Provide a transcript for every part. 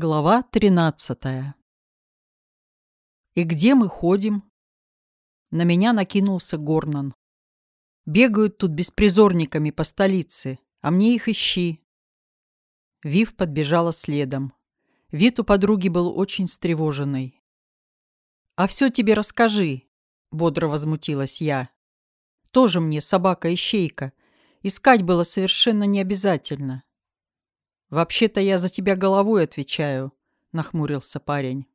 Глава 13 «И где мы ходим?» На меня накинулся Горнан. «Бегают тут беспризорниками по столице, а мне их ищи». Вив подбежала следом. Вид у подруги был очень встревоженный. «А все тебе расскажи», — бодро возмутилась я. «Тоже мне собака-ищейка. Искать было совершенно не обязательно». «Вообще-то я за тебя головой отвечаю», — нахмурился парень.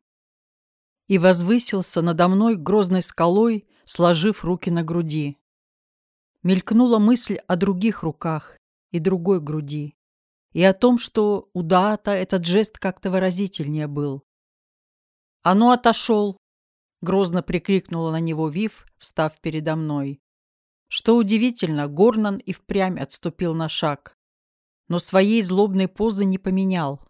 И возвысился надо мной грозной скалой, сложив руки на груди. Мелькнула мысль о других руках и другой груди, и о том, что у Даата этот жест как-то выразительнее был. «А ну, отошел!» — грозно прикрикнула на него Вив, встав передо мной. Что удивительно, Горнан и впрямь отступил на шаг но своей злобной позы не поменял.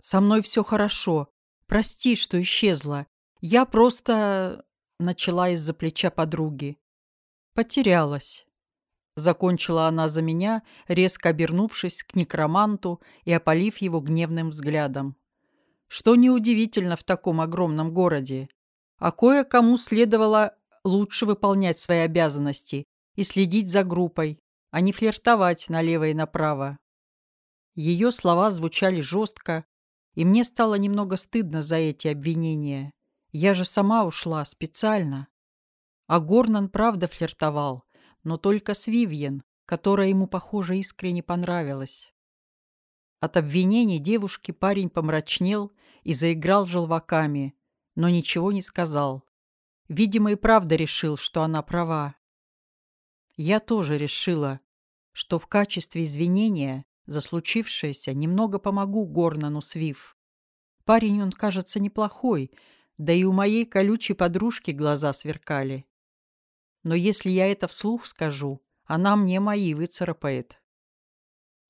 «Со мной все хорошо. Прости, что исчезла. Я просто...» — начала из-за плеча подруги. «Потерялась». Закончила она за меня, резко обернувшись к некроманту и опалив его гневным взглядом. Что неудивительно в таком огромном городе. А кое-кому следовало лучше выполнять свои обязанности и следить за группой, а не флиртовать налево и направо. Ее слова звучали жестко, и мне стало немного стыдно за эти обвинения. Я же сама ушла специально. А Горнан правда флиртовал, но только с Вивьен, которая ему, похоже, искренне понравилась. От обвинений девушки парень помрачнел и заиграл желваками, но ничего не сказал. Видимо, и правда решил, что она права. Я тоже решила, что в качестве извинения за случившееся немного помогу Горнану Свив. Парень он, кажется, неплохой, да и у моей колючей подружки глаза сверкали. Но если я это вслух скажу, она мне мои выцарапает.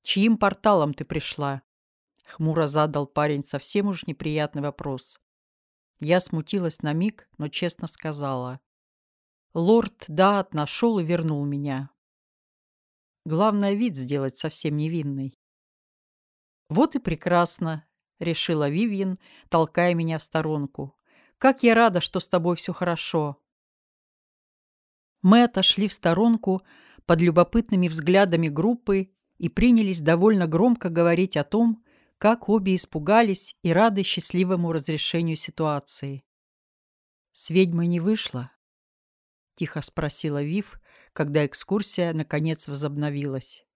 «Чьим порталом ты пришла?» — хмуро задал парень совсем уж неприятный вопрос. Я смутилась на миг, но честно сказала. Лорд Даат нашел и вернул меня. Главное, вид сделать совсем невинный. «Вот и прекрасно», — решила Вивьен, толкая меня в сторонку. «Как я рада, что с тобой все хорошо». Мы отошли в сторонку под любопытными взглядами группы и принялись довольно громко говорить о том, как обе испугались и рады счастливому разрешению ситуации. «С ведьмой не вышло?» — тихо спросила Вив, когда экскурсия наконец возобновилась.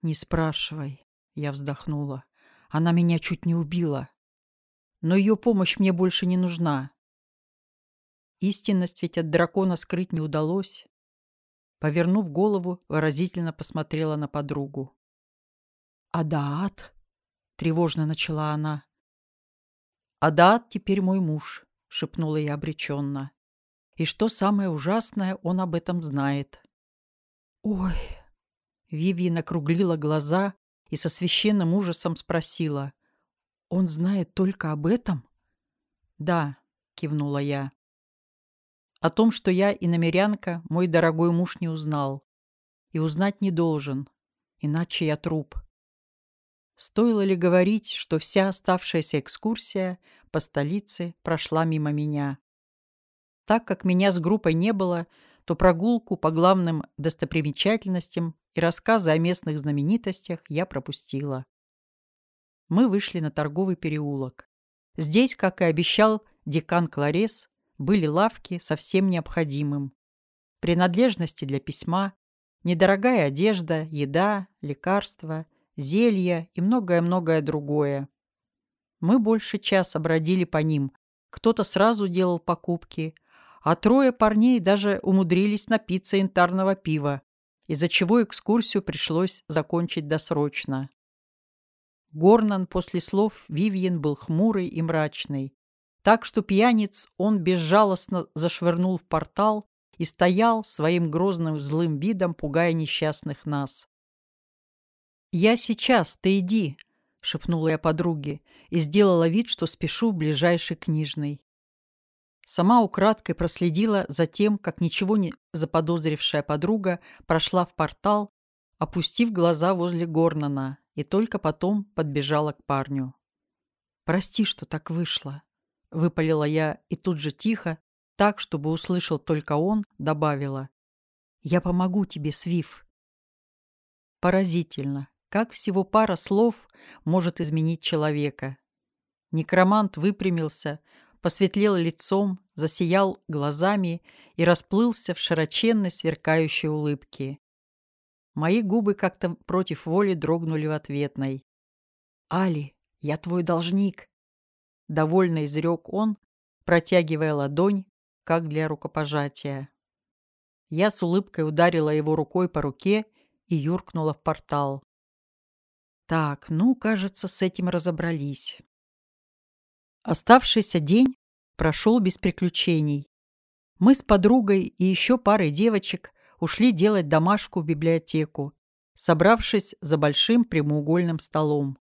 «Не спрашивай», — я вздохнула. «Она меня чуть не убила. Но ее помощь мне больше не нужна. Истинность ведь от дракона скрыть не удалось». Повернув голову, выразительно посмотрела на подругу. «Адаат?» — тревожно начала она. «Адаат теперь мой муж», — шепнула я обреченно. И что самое ужасное, он об этом знает. «Ой!» Вивьен округлила глаза и со священным ужасом спросила. «Он знает только об этом?» «Да», — кивнула я. «О том, что я иномерянка, мой дорогой муж не узнал. И узнать не должен, иначе я труп». Стоило ли говорить, что вся оставшаяся экскурсия по столице прошла мимо меня? Так как меня с группой не было, то прогулку по главным достопримечательностям и рассказы о местных знаменитостях я пропустила. Мы вышли на торговый переулок. Здесь, как и обещал декан Кларес, были лавки со всем необходимым. Принадлежности для письма, недорогая одежда, еда, лекарства, зелья и многое-многое другое. Мы больше часа бродили по ним. Кто-то сразу делал покупки, а трое парней даже умудрились напиться янтарного пива, из-за чего экскурсию пришлось закончить досрочно. Горнан после слов Вивьен был хмурый и мрачный, так что пьяниц он безжалостно зашвырнул в портал и стоял своим грозным злым видом, пугая несчастных нас. «Я сейчас, ты иди», — шепнула я подруге и сделала вид, что спешу в ближайший книжный. Сама украдкой проследила за тем, как ничего не заподозрившая подруга прошла в портал, опустив глаза возле Горнана, и только потом подбежала к парню. «Прости, что так вышло», — выпалила я и тут же тихо, так, чтобы услышал только он, добавила. «Я помогу тебе, Свиф». Поразительно, как всего пара слов может изменить человека. Некромант выпрямился, посветлел лицом, засиял глазами и расплылся в широченной сверкающей улыбке. Мои губы как-то против воли дрогнули в ответной. «Али, я твой должник!» Довольно изрек он, протягивая ладонь, как для рукопожатия. Я с улыбкой ударила его рукой по руке и юркнула в портал. Так, ну, кажется, с этим разобрались. Оставшийся день прошел без приключений. Мы с подругой и еще парой девочек ушли делать домашку в библиотеку, собравшись за большим прямоугольным столом.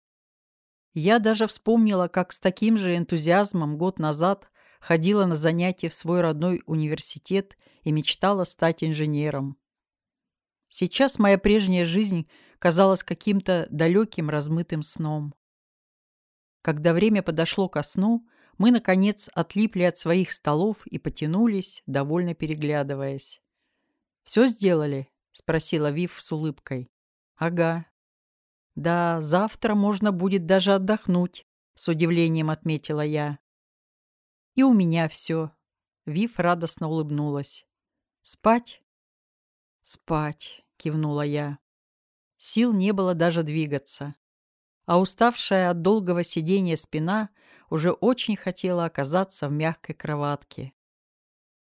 Я даже вспомнила, как с таким же энтузиазмом год назад ходила на занятия в свой родной университет и мечтала стать инженером. Сейчас моя прежняя жизнь казалась каким-то далеким размытым сном. Когда время подошло ко сну, мы, наконец, отлипли от своих столов и потянулись, довольно переглядываясь. «Все сделали?» — спросила Вив с улыбкой. «Ага». «Да, завтра можно будет даже отдохнуть», — с удивлением отметила я. «И у меня все». Вив радостно улыбнулась. «Спать?» «Спать», — кивнула я. Сил не было даже двигаться а уставшая от долгого сидения спина уже очень хотела оказаться в мягкой кроватке.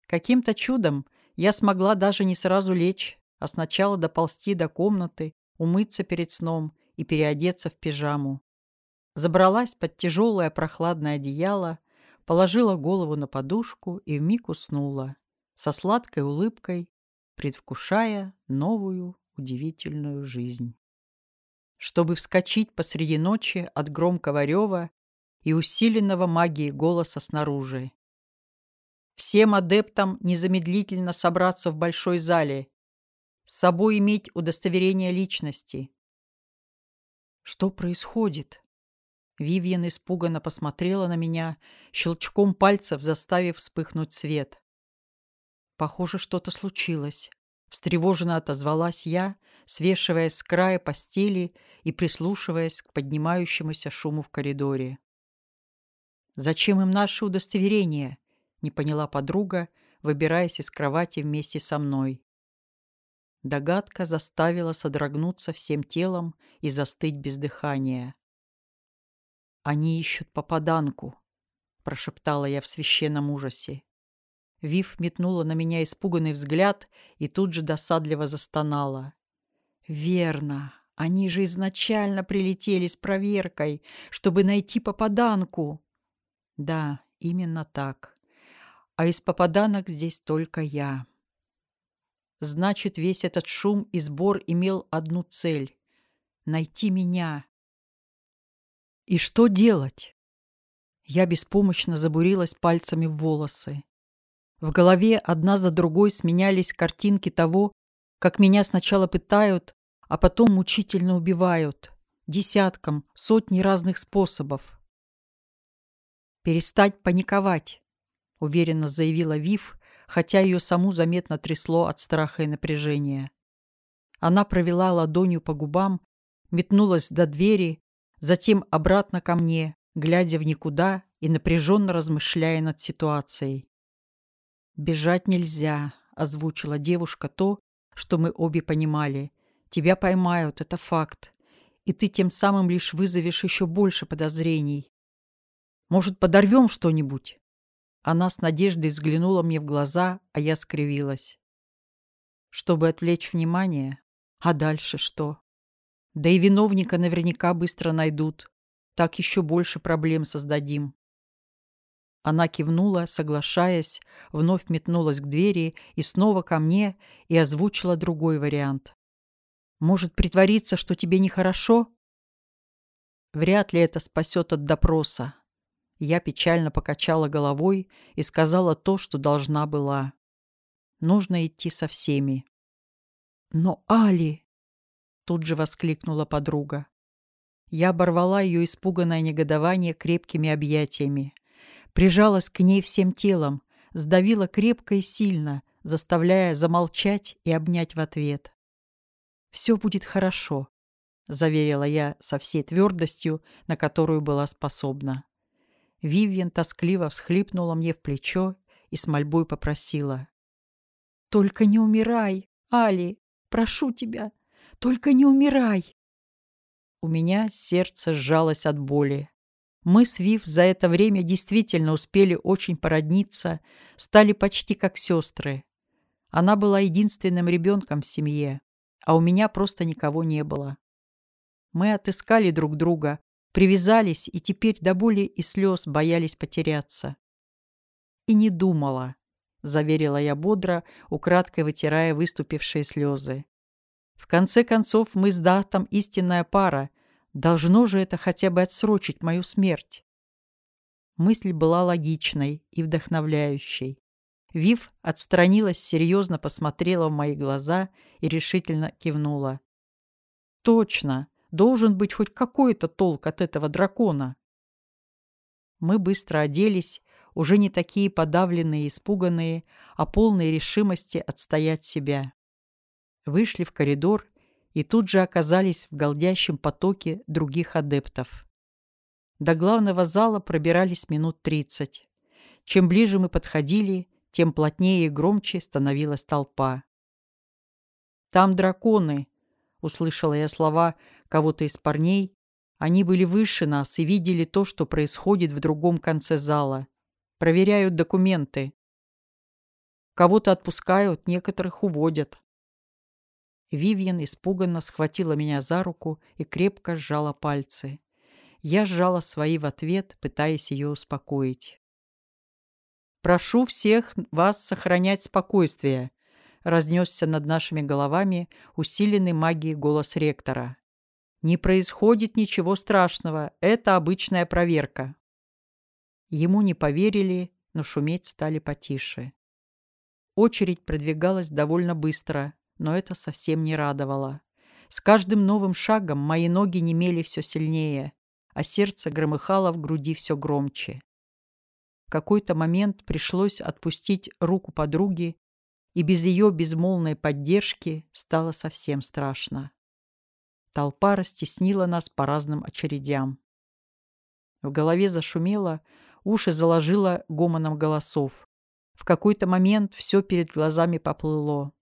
Каким-то чудом я смогла даже не сразу лечь, а сначала доползти до комнаты, умыться перед сном и переодеться в пижаму. Забралась под тяжелое прохладное одеяло, положила голову на подушку и вмиг уснула, со сладкой улыбкой, предвкушая новую удивительную жизнь чтобы вскочить посреди ночи от громкого рева и усиленного магией голоса снаружи. Всем адептам незамедлительно собраться в большой зале, с собой иметь удостоверение личности. Что происходит? Вивьен испуганно посмотрела на меня, щелчком пальцев заставив вспыхнуть свет. Похоже, что-то случилось. Встревоженно отозвалась я, свешиваясь с края постели и прислушиваясь к поднимающемуся шуму в коридоре. «Зачем им наше удостоверение?» — не поняла подруга, выбираясь из кровати вместе со мной. Догадка заставила содрогнуться всем телом и застыть без дыхания. «Они ищут попаданку», — прошептала я в священном ужасе. Вив метнула на меня испуганный взгляд и тут же досадливо застонала. «Верно. Они же изначально прилетели с проверкой, чтобы найти попаданку». «Да, именно так. А из попаданок здесь только я». Значит, весь этот шум и сбор имел одну цель — найти меня. И что делать? Я беспомощно забурилась пальцами в волосы. В голове одна за другой сменялись картинки того, как меня сначала пытают, а потом мучительно убивают. Десяткам, сотни разных способов. «Перестать паниковать», — уверенно заявила Вив, хотя ее саму заметно трясло от страха и напряжения. Она провела ладонью по губам, метнулась до двери, затем обратно ко мне, глядя в никуда и напряженно размышляя над ситуацией. «Бежать нельзя», — озвучила девушка то, что мы обе понимали. «Тебя поймают, это факт. И ты тем самым лишь вызовешь еще больше подозрений. Может, подорвем что-нибудь?» Она с надеждой взглянула мне в глаза, а я скривилась. Чтобы отвлечь внимание? А дальше что? Да и виновника наверняка быстро найдут. Так еще больше проблем создадим. Она кивнула, соглашаясь, вновь метнулась к двери и снова ко мне и озвучила другой вариант. «Может притвориться, что тебе нехорошо?» «Вряд ли это спасет от допроса». Я печально покачала головой и сказала то, что должна была. «Нужно идти со всеми». «Но Али!» — тут же воскликнула подруга. Я оборвала ее испуганное негодование крепкими объятиями. Прижалась к ней всем телом, сдавила крепко и сильно, заставляя замолчать и обнять в ответ. «Все будет хорошо», — заверила я со всей твердостью, на которую была способна. Вивьен тоскливо всхлипнула мне в плечо и с мольбой попросила. «Только не умирай, Али, прошу тебя, только не умирай!» У меня сердце сжалось от боли. Мы с Вив за это время действительно успели очень породниться, стали почти как сестры. Она была единственным ребенком в семье, а у меня просто никого не было. Мы отыскали друг друга, привязались и теперь до боли и слез боялись потеряться. «И не думала», — заверила я бодро, украдкой вытирая выступившие слезы. «В конце концов, мы с Датом истинная пара. Должно же это хотя бы отсрочить мою смерть». Мысль была логичной и вдохновляющей. Вив отстранилась, серьезно посмотрела в мои глаза и решительно кивнула. «Точно! Должен быть хоть какой-то толк от этого дракона!» Мы быстро оделись, уже не такие подавленные и испуганные, а полные решимости отстоять себя. Вышли в коридор и тут же оказались в голдящем потоке других адептов. До главного зала пробирались минут тридцать. Чем ближе мы подходили, тем плотнее и громче становилась толпа. «Там драконы!» — услышала я слова кого-то из парней. Они были выше нас и видели то, что происходит в другом конце зала. Проверяют документы. Кого-то отпускают, некоторых уводят. Вивьен испуганно схватила меня за руку и крепко сжала пальцы. Я сжала свои в ответ, пытаясь ее успокоить. Прошу всех вас сохранять спокойствие», — разнесся над нашими головами усиленный магией голос ректора. «Не происходит ничего страшного, это обычная проверка». Ему не поверили, но шуметь стали потише. Очередь продвигалась довольно быстро, но это совсем не радовало. С каждым новым шагом мои ноги немели все сильнее, а сердце громыхало в груди все громче какой-то момент пришлось отпустить руку подруги, и без ее безмолвной поддержки стало совсем страшно. Толпа растеснила нас по разным очередям. В голове зашумело, уши заложило гомоном голосов. В какой-то момент все перед глазами поплыло.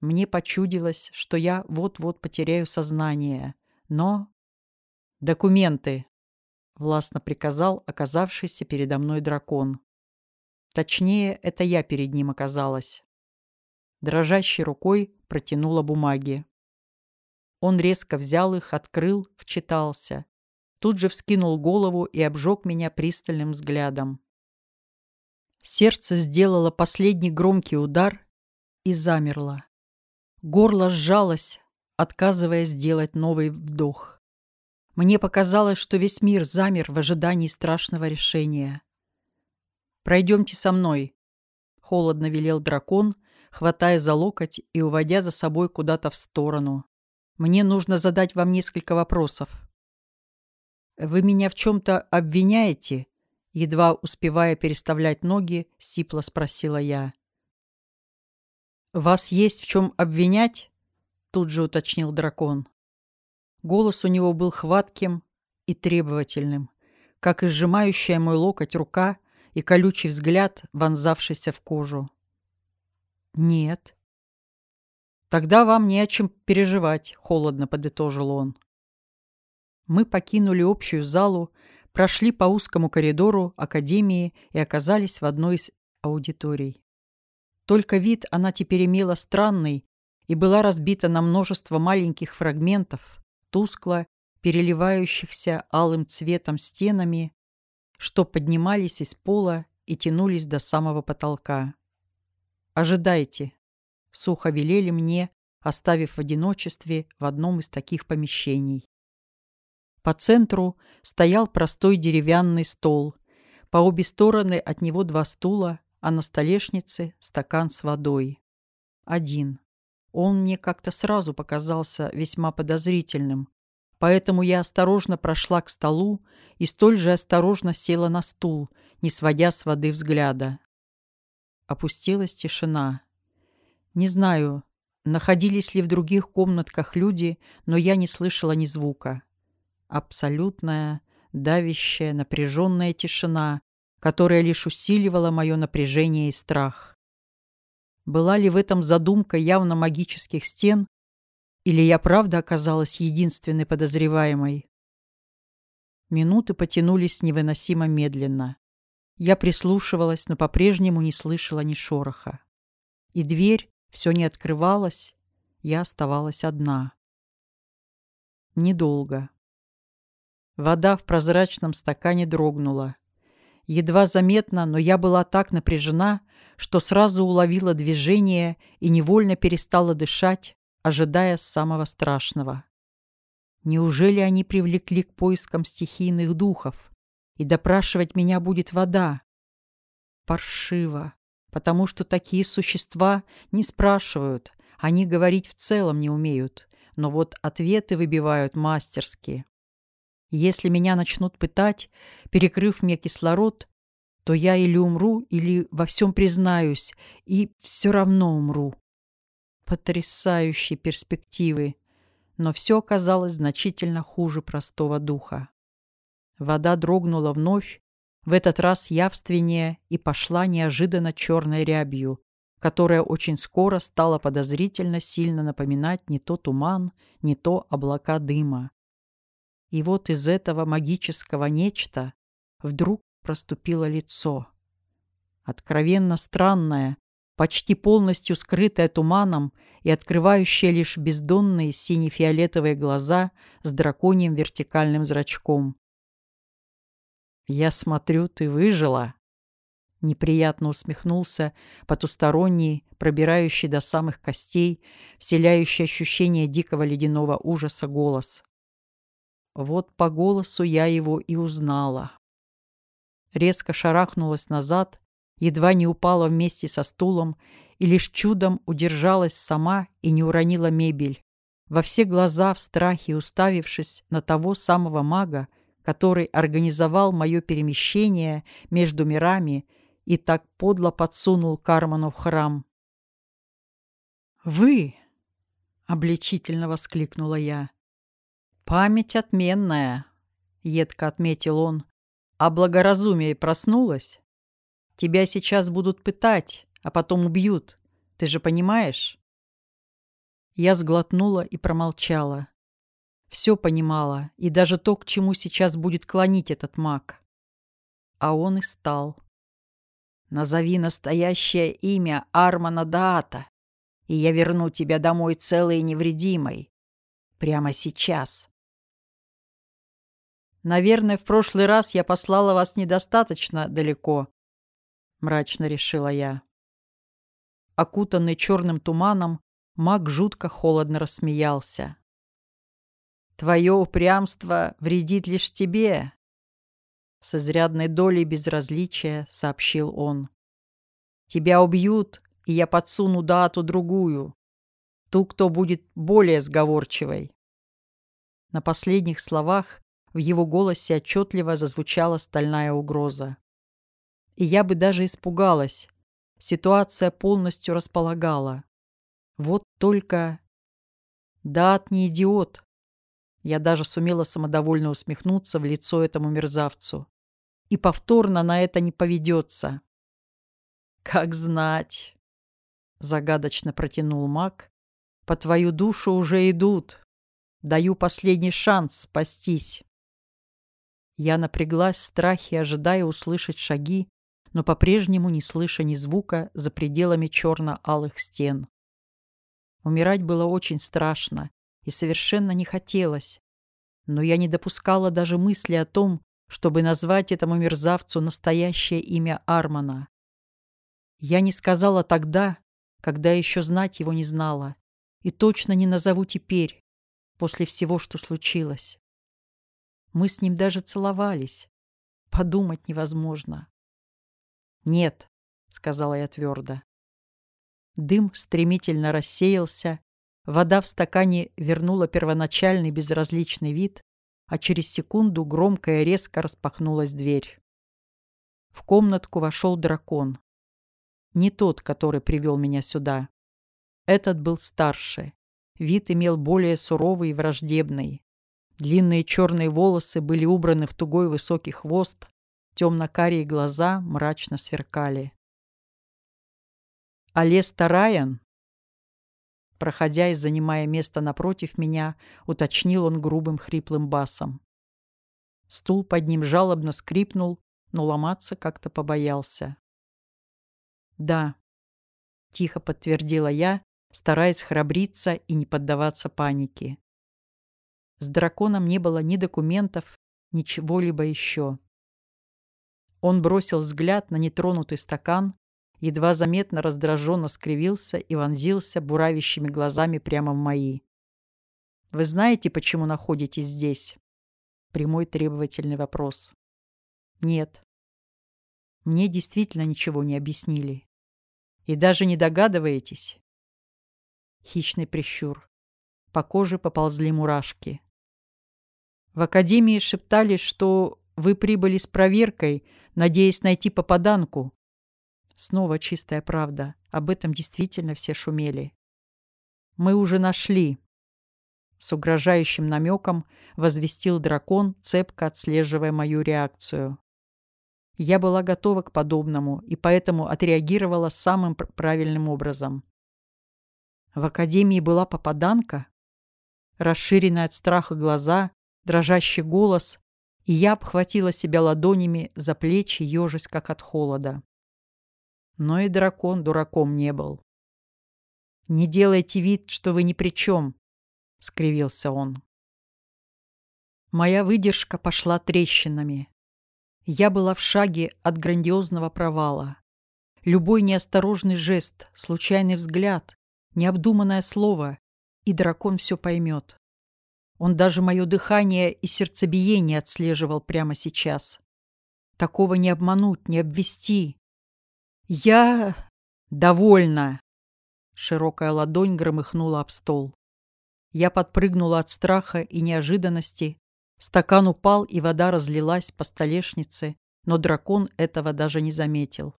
Мне почудилось, что я вот-вот потеряю сознание. Но... «Документы!» властно приказал оказавшийся передо мной дракон. Точнее, это я перед ним оказалась. Дрожащей рукой протянула бумаги. Он резко взял их, открыл, вчитался. Тут же вскинул голову и обжег меня пристальным взглядом. Сердце сделало последний громкий удар и замерло. Горло сжалось, отказывая сделать новый вдох. Мне показалось, что весь мир замер в ожидании страшного решения. «Пройдемте со мной», — холодно велел дракон, хватая за локоть и уводя за собой куда-то в сторону. «Мне нужно задать вам несколько вопросов». «Вы меня в чем-то обвиняете?» Едва успевая переставлять ноги, сипло спросила я. «Вас есть в чем обвинять?» Тут же уточнил дракон. Голос у него был хватким и требовательным, как и сжимающая мой локоть рука и колючий взгляд, вонзавшийся в кожу. «Нет». «Тогда вам не о чем переживать», — холодно подытожил он. Мы покинули общую залу, прошли по узкому коридору Академии и оказались в одной из аудиторий. Только вид она теперь имела странный и была разбита на множество маленьких фрагментов, тускло переливающихся алым цветом стенами, что поднимались из пола и тянулись до самого потолка. «Ожидайте», — сухо велели мне, оставив в одиночестве в одном из таких помещений. По центру стоял простой деревянный стол, по обе стороны от него два стула, а на столешнице стакан с водой. Один. Он мне как-то сразу показался весьма подозрительным. поэтому я осторожно прошла к столу и столь же осторожно села на стул, не сводя с воды взгляда. Опустилась тишина. Не знаю, находились ли в других комнатках люди, но я не слышала ни звука. Абсолютная, давящая, напряженная тишина, которая лишь усиливала мое напряжение и страх. Была ли в этом задумка явно магических стен, или я правда оказалась единственной подозреваемой? Минуты потянулись невыносимо медленно. Я прислушивалась, но по-прежнему не слышала ни шороха. И дверь все не открывалась, я оставалась одна. Недолго. Вода в прозрачном стакане дрогнула. Едва заметно, но я была так напряжена, что сразу уловила движение и невольно перестала дышать, ожидая самого страшного. Неужели они привлекли к поискам стихийных духов, и допрашивать меня будет вода? Паршиво, потому что такие существа не спрашивают, они говорить в целом не умеют, но вот ответы выбивают мастерски. Если меня начнут пытать, перекрыв мне кислород, то я или умру, или во всем признаюсь, и все равно умру. Потрясающие перспективы, но все оказалось значительно хуже простого духа. Вода дрогнула вновь, в этот раз явственнее и пошла неожиданно черной рябью, которая очень скоро стала подозрительно сильно напоминать не то туман, не то облака дыма. И вот из этого магического нечто вдруг проступило лицо. Откровенно странное, почти полностью скрытое туманом и открывающее лишь бездонные сине-фиолетовые глаза с драконьим вертикальным зрачком. «Я смотрю, ты выжила!» Неприятно усмехнулся потусторонний, пробирающий до самых костей, вселяющий ощущение дикого ледяного ужаса голос. Вот по голосу я его и узнала. Резко шарахнулась назад, едва не упала вместе со стулом и лишь чудом удержалась сама и не уронила мебель, во все глаза в страхе уставившись на того самого мага, который организовал мое перемещение между мирами и так подло подсунул Карману в храм. «Вы!» — обличительно воскликнула я. «Память отменная», — едко отметил он. «А благоразумие проснулось? Тебя сейчас будут пытать, а потом убьют. Ты же понимаешь?» Я сглотнула и промолчала. Все понимала, и даже то, к чему сейчас будет клонить этот маг. А он и стал. «Назови настоящее имя Армана Даата, и я верну тебя домой целой и невредимой. Прямо сейчас». Наверное, в прошлый раз я послала вас недостаточно далеко, мрачно решила я. Окутанный черным туманом, маг жутко холодно рассмеялся. Твое упрямство вредит лишь тебе, с изрядной долей безразличия сообщил он. Тебя убьют, и я подсуну дату другую, ту, кто будет более сговорчивой. На последних словах в его голосе отчетливо зазвучала стальная угроза. И я бы даже испугалась. Ситуация полностью располагала. Вот только... Дат не идиот. Я даже сумела самодовольно усмехнуться в лицо этому мерзавцу. И повторно на это не поведется. «Как знать!» — загадочно протянул маг. «По твою душу уже идут. Даю последний шанс спастись». Я напряглась в страхе, ожидая услышать шаги, но по-прежнему не слыша ни звука за пределами черно-алых стен. Умирать было очень страшно и совершенно не хотелось, но я не допускала даже мысли о том, чтобы назвать этому мерзавцу настоящее имя Армана. Я не сказала тогда, когда еще знать его не знала, и точно не назову теперь, после всего, что случилось. Мы с ним даже целовались. Подумать невозможно. «Нет», — сказала я твердо. Дым стремительно рассеялся, Вода в стакане вернула первоначальный безразличный вид, а через секунду громко и резко распахнулась дверь. В комнатку вошел дракон. Не тот, который привел меня сюда. Этот был старше. Вид имел более суровый и враждебный. Длинные черные волосы были убраны в тугой высокий хвост, темно-карие глаза мрачно сверкали. «Алеста Райан?» Проходя и занимая место напротив меня, уточнил он грубым хриплым басом. Стул под ним жалобно скрипнул, но ломаться как-то побоялся. «Да», — тихо подтвердила я, стараясь храбриться и не поддаваться панике. С драконом не было ни документов, ничего-либо еще. Он бросил взгляд на нетронутый стакан, едва заметно раздраженно скривился и вонзился буравящими глазами прямо в мои. «Вы знаете, почему находитесь здесь?» Прямой требовательный вопрос. «Нет». Мне действительно ничего не объяснили. И даже не догадываетесь? Хищный прищур. По коже поползли мурашки. В академии шептали, что вы прибыли с проверкой, надеясь найти попаданку. Снова чистая правда. Об этом действительно все шумели. Мы уже нашли. С угрожающим намеком возвестил дракон, цепко отслеживая мою реакцию. Я была готова к подобному и поэтому отреагировала самым правильным образом. В академии была попаданка? Расширенные от страха глаза, дрожащий голос, и я обхватила себя ладонями за плечи, ежась как от холода. Но и дракон дураком не был. «Не делайте вид, что вы ни при чем», — скривился он. Моя выдержка пошла трещинами. Я была в шаге от грандиозного провала. Любой неосторожный жест, случайный взгляд, необдуманное слово, и дракон все поймет. Он даже мое дыхание и сердцебиение отслеживал прямо сейчас. Такого не обмануть, не обвести. Я... довольна. Широкая ладонь громыхнула об стол. Я подпрыгнула от страха и неожиданности. Стакан упал, и вода разлилась по столешнице, но дракон этого даже не заметил.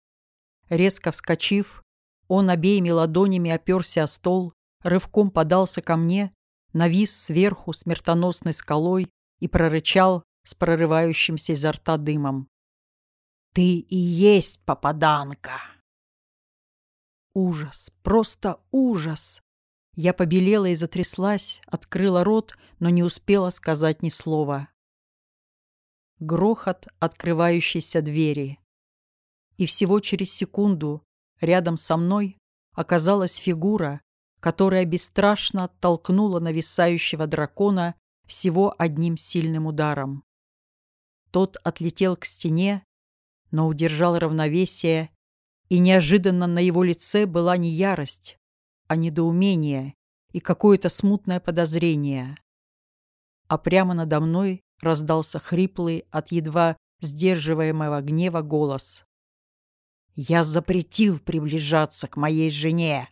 Резко вскочив, он обеими ладонями оперся о стол, рывком подался ко мне навис сверху смертоносной скалой и прорычал с прорывающимся изо рта дымом. «Ты и есть попаданка!» Ужас, просто ужас! Я побелела и затряслась, открыла рот, но не успела сказать ни слова. Грохот открывающейся двери. И всего через секунду рядом со мной оказалась фигура, которая бесстрашно оттолкнула нависающего дракона всего одним сильным ударом. Тот отлетел к стене, но удержал равновесие, и неожиданно на его лице была не ярость, а недоумение и какое-то смутное подозрение. А прямо надо мной раздался хриплый от едва сдерживаемого гнева голос. «Я запретил приближаться к моей жене!»